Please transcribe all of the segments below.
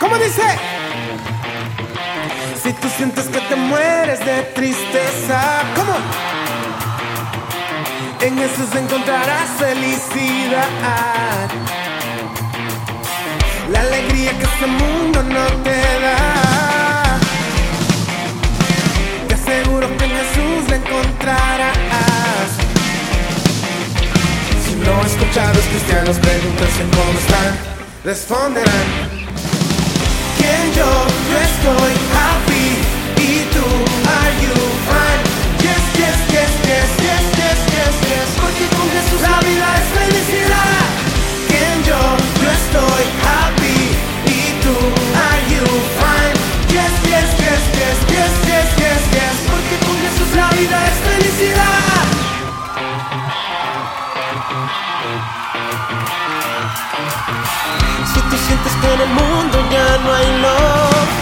¿Cómo dice? Si tú sientes que te mueres de tristeza, ¿cómo? En Jesús encontrarás felicidad. La alegría que este mundo no cristianos preguntarse cómo están, responderán. ¿Quién yo? Estoy happy. ¿Y tú? Are you fine? Yes, yes, yes, yes, yes, yes, yes, yes. Porque con Jesús la vida es felicidad. ¿Quién yo? Yo estoy happy. ¿Y tú? Are you fine? Yes, yes, yes, yes, yes, yes, yes, yes. Porque con Jesús la vida es felicidad. Si tú sientes que en el mundo ya no hay love,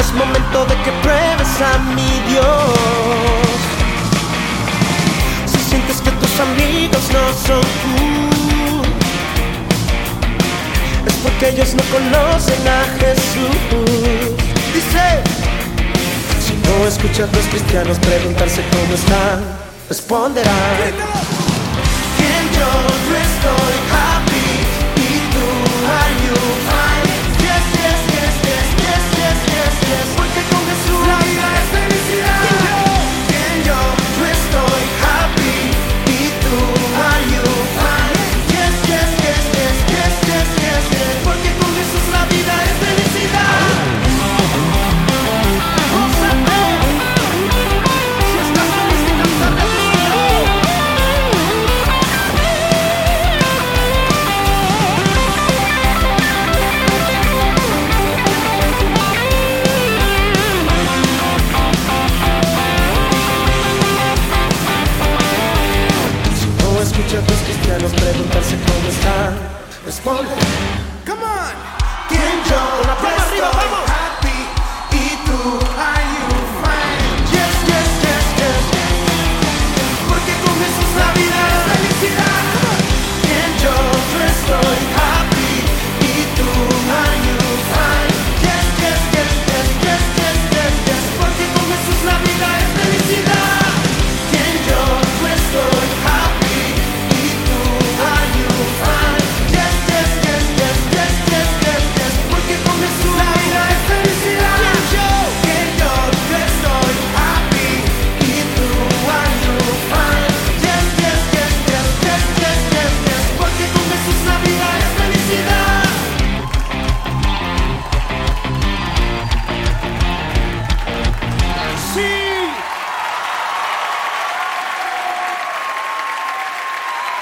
es momento de que pruebes a mi Dios. Si sientes que tus amigos no son tú, es porque ellos no conocen a Jesús. Dice, si no escuchas a los cristianos preguntarse cómo están, responderán. ¿Quién yo? Estoy happy y tú are escucha a tus cristianos preguntarse cómo están. Responde, come on, ¿quién yo? Una